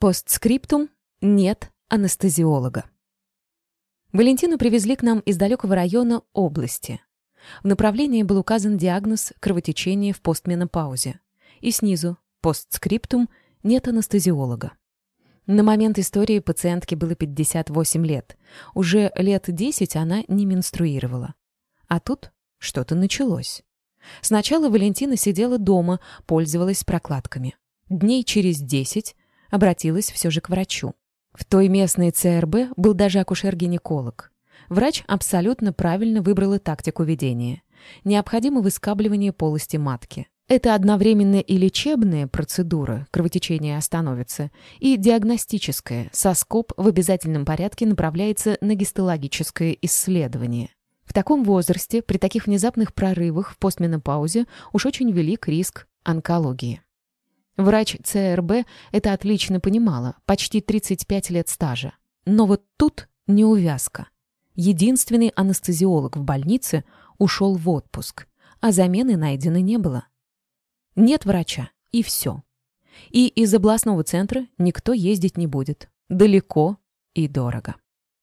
Постскриптум «Нет анестезиолога». Валентину привезли к нам из далекого района области. В направлении был указан диагноз кровотечения в постменопаузе. И снизу «Постскриптум «Нет анестезиолога». На момент истории пациентке было 58 лет. Уже лет 10 она не менструировала. А тут что-то началось. Сначала Валентина сидела дома, пользовалась прокладками. Дней через 10 обратилась все же к врачу. В той местной ЦРБ был даже акушер-гинеколог. Врач абсолютно правильно выбрала тактику ведения. Необходимо выскабливание полости матки. Это одновременно и лечебная процедура, кровотечение остановится, и диагностическая, соскоб в обязательном порядке направляется на гистологическое исследование. В таком возрасте, при таких внезапных прорывах в постменопаузе, уж очень велик риск онкологии. Врач ЦРБ это отлично понимала, почти 35 лет стажа. Но вот тут неувязка. Единственный анестезиолог в больнице ушел в отпуск, а замены найдено не было. Нет врача, и все. И из областного центра никто ездить не будет. Далеко и дорого.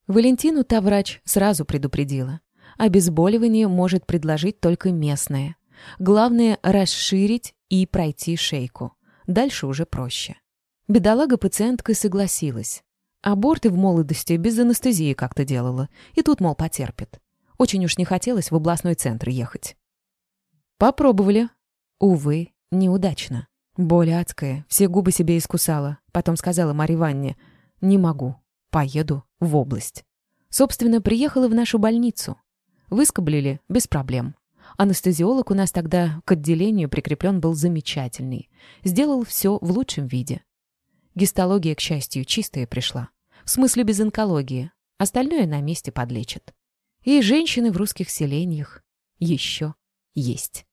Валентину та врач сразу предупредила. Обезболивание может предложить только местное. Главное — расширить и пройти шейку. Дальше уже проще. Бедолага-пациентка согласилась. Аборты в молодости без анестезии как-то делала. И тут, мол, потерпит. Очень уж не хотелось в областной центр ехать. Попробовали. Увы, неудачно. Боль адская, все губы себе искусала. Потом сказала Марье Ванне, «Не могу, поеду в область». Собственно, приехала в нашу больницу. Выскоблили без проблем. Анестезиолог у нас тогда к отделению прикреплен был замечательный. Сделал все в лучшем виде. Гистология, к счастью, чистая пришла. В смысле без онкологии. Остальное на месте подлечат. И женщины в русских селениях еще есть.